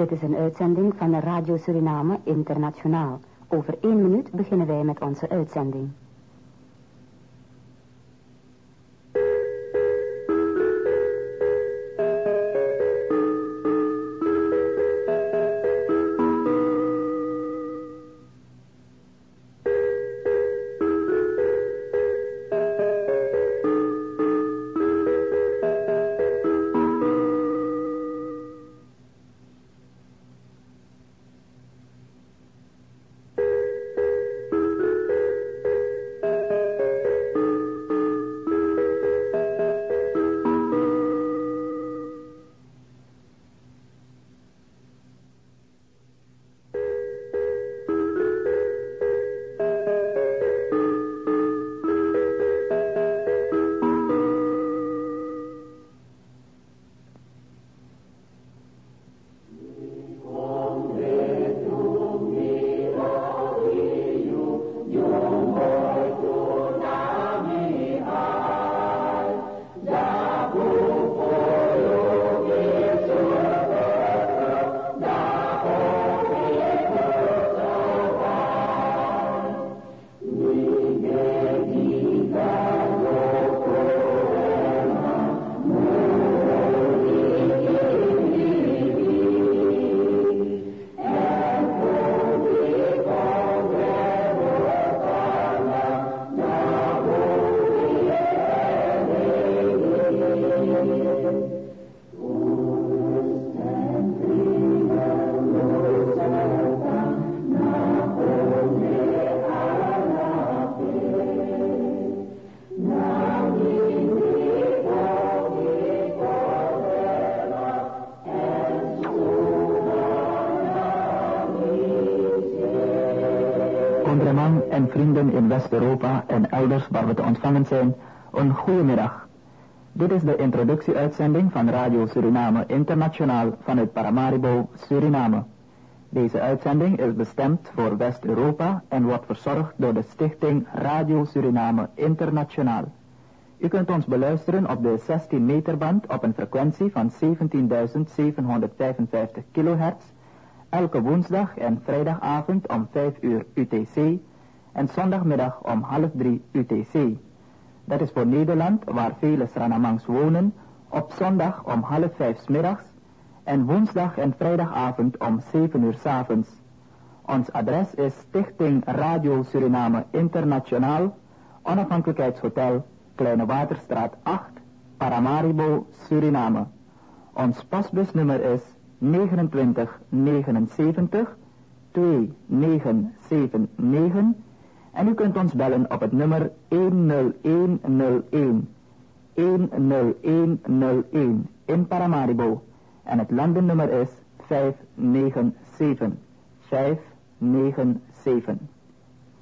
Dit is een uitzending van de Radio Suriname Internationaal. Over één minuut beginnen wij met onze uitzending. Kondreman en vrienden in West-Europa en elders waar we te ontvangen zijn, een goede middag. Dit is de introductieuitzending van Radio Suriname Internationaal vanuit Paramaribo, Suriname. Deze uitzending is bestemd voor West-Europa en wordt verzorgd door de stichting Radio Suriname Internationaal. U kunt ons beluisteren op de 16 meter band op een frequentie van 17.755 kHz elke woensdag en vrijdagavond om 5 uur UTC en zondagmiddag om half 3 UTC. Dat is voor Nederland, waar vele Sranamangs wonen, op zondag om half 5 middags en woensdag en vrijdagavond om 7 uur s avonds. Ons adres is Stichting Radio Suriname Internationaal, Onafhankelijkheidshotel, Kleine Waterstraat 8, Paramaribo, Suriname. Ons pasbusnummer is 29 79 2979 en u kunt ons bellen op het nummer 10101 10101 in Paramaribo. En het landennummer is 597 597